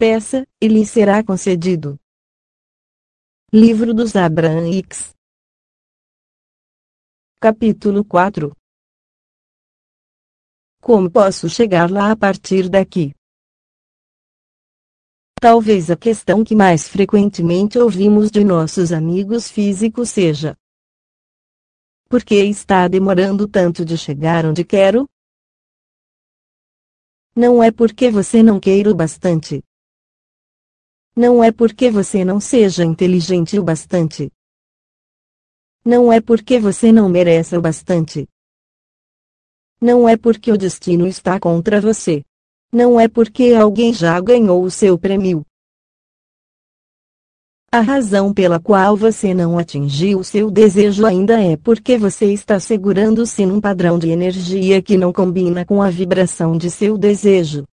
peça, e lhe será concedido. Livro dos Abraãics Capítulo 4 Como posso chegar lá a partir daqui? Talvez a questão que mais frequentemente ouvimos de nossos amigos físicos seja: Por que está demorando tanto de chegar onde quero? Não é porque você não queira o bastante. Não é porque você não seja inteligente o bastante. Não é porque você não mereça o bastante. Não é porque o destino está contra você. Não é porque alguém já ganhou o seu prêmio. A razão pela qual você não atingiu o seu desejo ainda é porque você está segurando-se num padrão de energia que não combina com a vibração de seu desejo.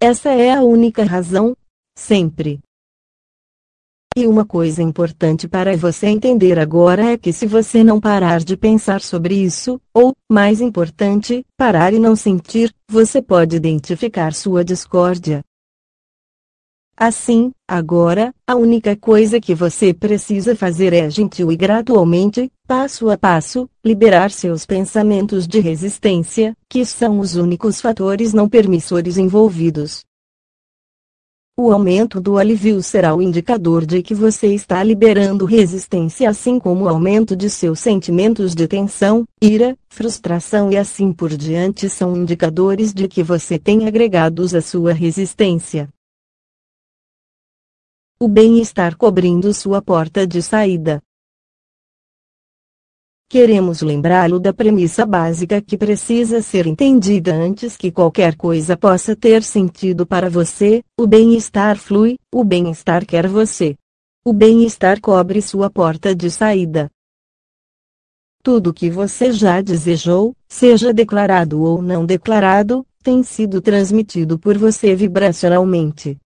Essa é a única razão, sempre. E uma coisa importante para você entender agora é que se você não parar de pensar sobre isso, ou, mais importante, parar e não sentir, você pode identificar sua discórdia. Assim, agora, a única coisa que você precisa fazer é gentil e gradualmente, passo a passo, liberar seus pensamentos de resistência, que são os únicos fatores não permissores envolvidos. O aumento do alívio será o indicador de que você está liberando resistência, assim como o aumento de seus sentimentos de tensão, ira, frustração e assim por diante são indicadores de que você tem agregados à sua resistência. O bem-estar cobrindo sua porta de saída. Queremos lembrá-lo da premissa básica que precisa ser entendida antes que qualquer coisa possa ter sentido para você: o bem-estar flui, o bem-estar quer você. O bem-estar cobre sua porta de saída. Tudo que você já desejou, seja declarado ou não declarado, tem sido transmitido por você vibracionalmente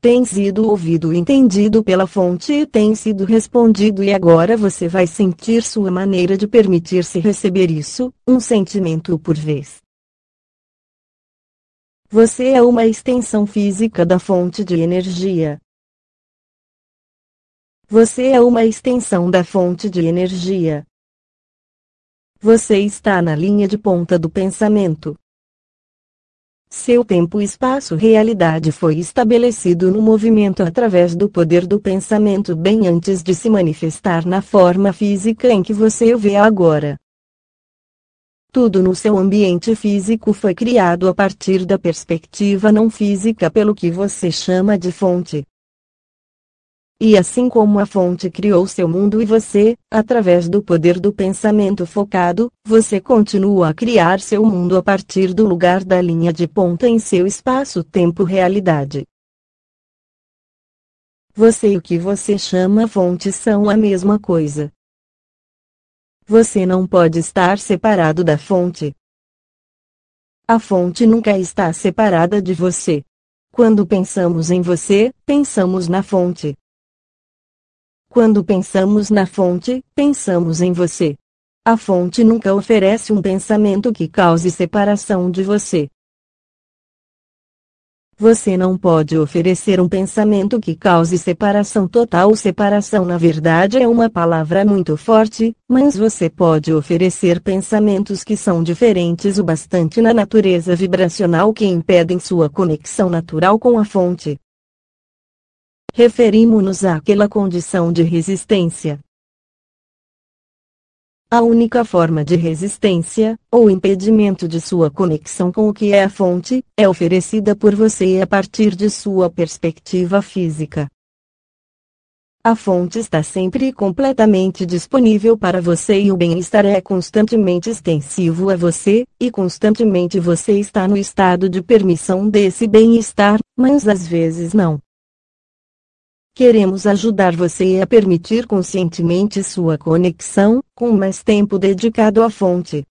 tem sido ouvido e entendido pela fonte e tem sido respondido e agora você vai sentir sua maneira de permitir-se receber isso, um sentimento por vez. Você é uma extensão física da fonte de energia. Você é uma extensão da fonte de energia. Você está na linha de ponta do pensamento. Seu tempo espaço-realidade foi estabelecido no movimento através do poder do pensamento bem antes de se manifestar na forma física em que você o vê agora. Tudo no seu ambiente físico foi criado a partir da perspectiva não física pelo que você chama de fonte. E assim como a fonte criou seu mundo e você, através do poder do pensamento focado, você continua a criar seu mundo a partir do lugar da linha de ponta em seu espaço-tempo-realidade. Você e o que você chama fonte são a mesma coisa. Você não pode estar separado da fonte. A fonte nunca está separada de você. Quando pensamos em você, pensamos na fonte. Quando pensamos na fonte, pensamos em você. A fonte nunca oferece um pensamento que cause separação de você. Você não pode oferecer um pensamento que cause separação total. Separação, na verdade, é uma palavra muito forte, mas você pode oferecer pensamentos que são diferentes o bastante na natureza vibracional que impedem sua conexão natural com a fonte referimos-nos àquela condição de resistência. A única forma de resistência, ou impedimento de sua conexão com o que é a fonte, é oferecida por você a partir de sua perspectiva física. A fonte está sempre completamente disponível para você e o bem-estar é constantemente extensivo a você, e constantemente você está no estado de permissão desse bem-estar, mas às vezes não. Queremos ajudar você a permitir conscientemente sua conexão, com mais tempo dedicado à fonte.